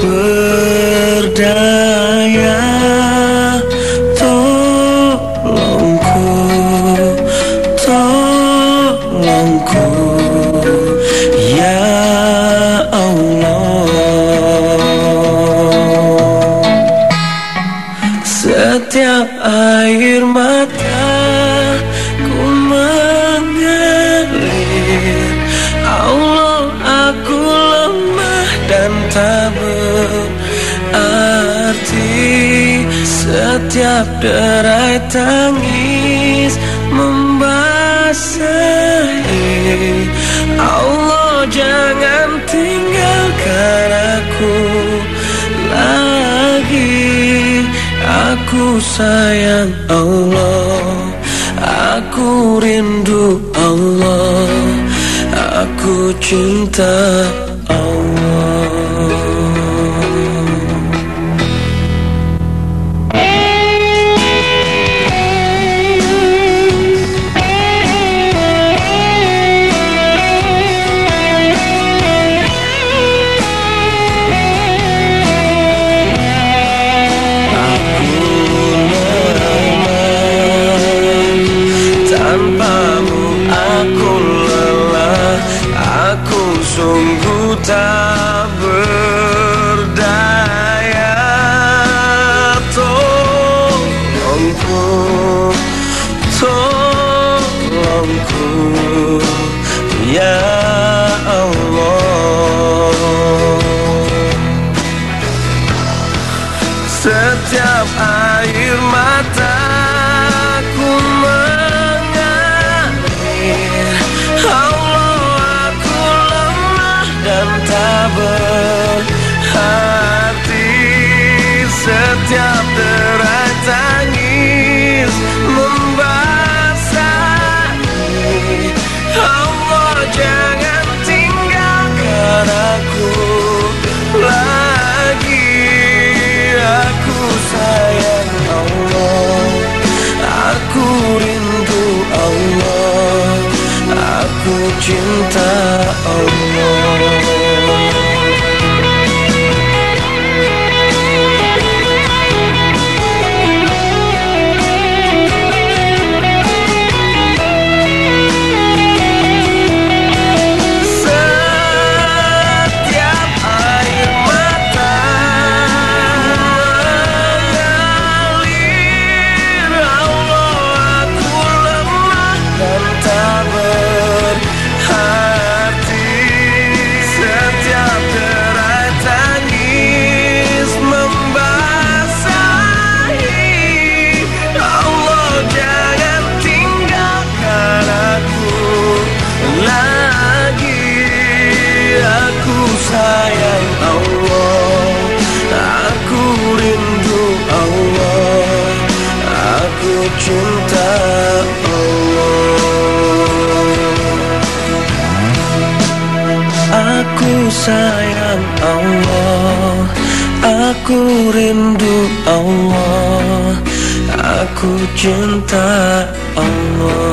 berdaya. Tolongku, tolongku. Ya Allah. Setiap air mata ku mengalir. Allah Setiap derai tangis membasahi. Allah jangan tinggalkan aku lagi. Aku sayang Allah Aku rindu Allah Aku cinta sungguh tak berdaya. Tolongku, tolongku Ya Allah. Setiap air mataku berhati Setiap derai tangis membasahi Allah jangan tinggalkan aku lagi. Aku sayang Allah Aku rindu Allah Aku cinta Allah sayang Allah. Aku rindu Allah. Aku cinta Allah. Aku sayang Allah. Aku rindu Allah. Aku cinta Allah